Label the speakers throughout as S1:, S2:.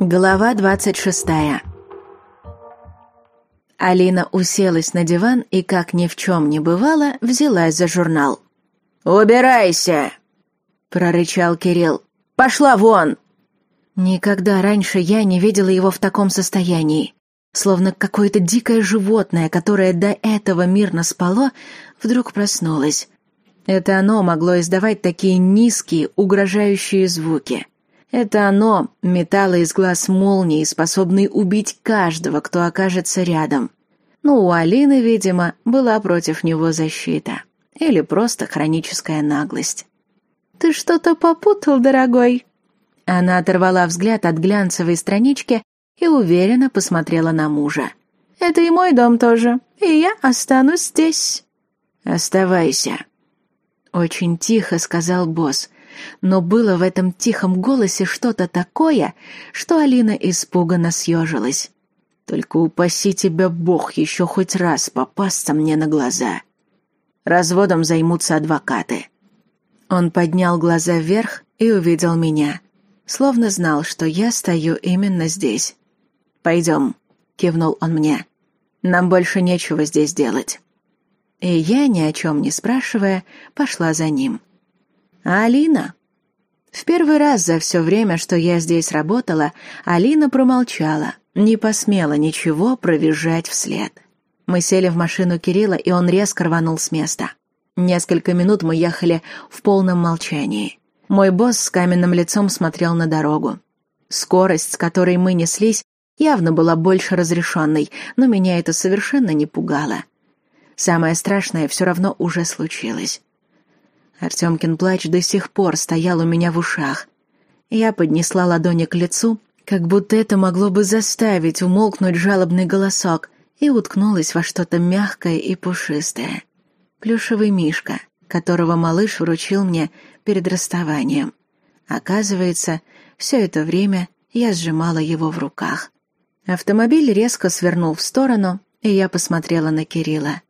S1: Глава двадцать шестая. Алина уселась на диван и, как ни в чем не бывало, взялась за журнал.
S2: «Убирайся!» — прорычал Кирилл. «Пошла вон!»
S1: Никогда раньше я не видела его в таком состоянии. Словно какое-то дикое животное, которое до этого мирно спало, вдруг проснулось. Это оно могло издавать такие низкие, угрожающие звуки. Это оно метало из глаз молнии, способные убить каждого, кто окажется рядом. Ну, у Алины, видимо, была против него защита. Или просто хроническая наглость. «Ты что-то попутал, дорогой?» Она оторвала взгляд от глянцевой странички и уверенно посмотрела на мужа. «Это и мой дом тоже, и я останусь здесь».
S2: «Оставайся», — очень тихо сказал босс, но было в этом тихом голосе что-то такое, что Алина испуганно съежилась. «Только упаси тебя Бог еще хоть раз попасться мне на глаза. Разводом займутся адвокаты».
S1: Он поднял глаза вверх и увидел меня, словно знал, что я стою именно здесь. «Пойдем», — кивнул он мне. «Нам больше нечего здесь делать». И я, ни о чем не спрашивая, пошла за ним. А Алина? В первый раз за все время, что я здесь работала, Алина промолчала, не посмела ничего провизжать вслед. Мы сели в машину Кирилла, и он резко рванул с места. Несколько минут мы ехали в полном молчании. Мой босс с каменным лицом смотрел на дорогу. Скорость, с которой мы неслись, явно была больше разрешенной, но меня это совершенно не пугало. Самое страшное все равно уже случилось. Артемкин плач до сих пор стоял у меня в ушах. Я поднесла ладони к лицу, как будто это могло бы заставить умолкнуть жалобный голосок, и уткнулась во что-то мягкое и пушистое. Плюшевый мишка, которого малыш вручил мне перед расставанием. Оказывается, все это время я сжимала его в руках. Автомобиль резко свернул в сторону, и я посмотрела на Кирилла.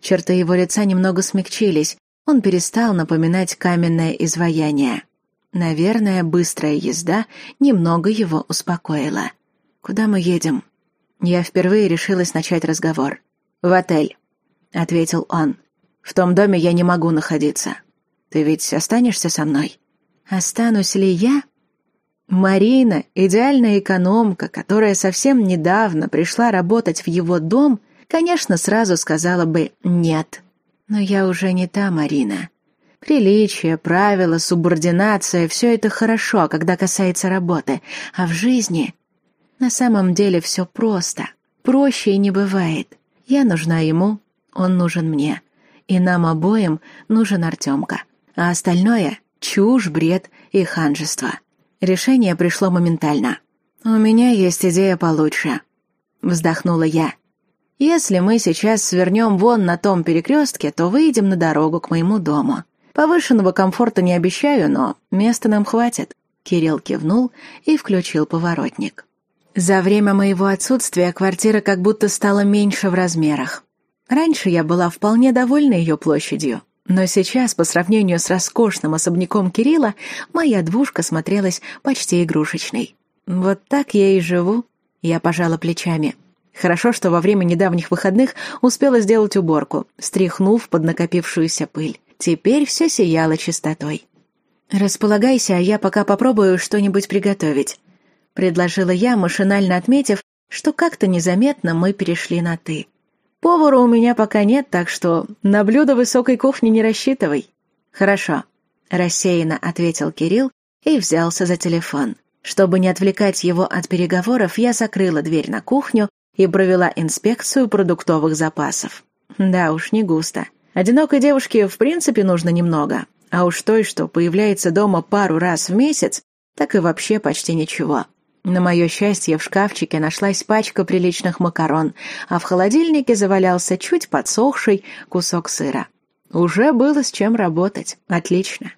S1: Черты его лица немного смягчились, он перестал напоминать каменное изваяние. Наверное, быстрая езда немного его успокоила. «Куда мы едем?» Я впервые решилась начать разговор. «В отель», — ответил он. «В том доме я не могу находиться. Ты ведь останешься со мной?» «Останусь ли я?» Марина, идеальная экономка, которая совсем недавно пришла работать в его дом, конечно, сразу сказала бы «нет». Но я уже не та Марина. Приличие, правила, субординация — все это хорошо, когда касается работы, а в жизни... На самом деле все просто. Проще и не бывает. Я нужна ему, он нужен мне. И нам обоим нужен Артемка. А остальное — чушь, бред и ханжество. Решение пришло моментально. «У меня есть идея получше», — вздохнула я. Если мы сейчас свернем вон на том перекрестке, то выйдем на дорогу к моему дому. Повышенного комфорта не обещаю, но места нам хватит». Кирилл кивнул и включил поворотник. За время моего отсутствия квартира как будто стала меньше в размерах. Раньше я была вполне довольна ее площадью, но сейчас, по сравнению с роскошным особняком Кирилла, моя двушка смотрелась почти игрушечной. Вот так я и живу. Я пожала плечами. Хорошо, что во время недавних выходных успела сделать уборку, стряхнув под накопившуюся пыль. Теперь все сияло чистотой. «Располагайся, а я пока попробую что-нибудь приготовить», — предложила я, машинально отметив, что как-то незаметно мы перешли на «ты». «Повара у меня пока нет, так что на блюдо высокой кухни не рассчитывай». «Хорошо», — рассеянно ответил Кирилл и взялся за телефон. Чтобы не отвлекать его от переговоров, я закрыла дверь на кухню и провела инспекцию продуктовых запасов. Да уж, не густо. Одинокой девушке в принципе нужно немного, а уж той, что появляется дома пару раз в месяц, так и вообще почти ничего. На мое счастье, в шкафчике нашлась пачка приличных макарон, а в холодильнике завалялся чуть подсохший кусок сыра. Уже было с чем работать. Отлично.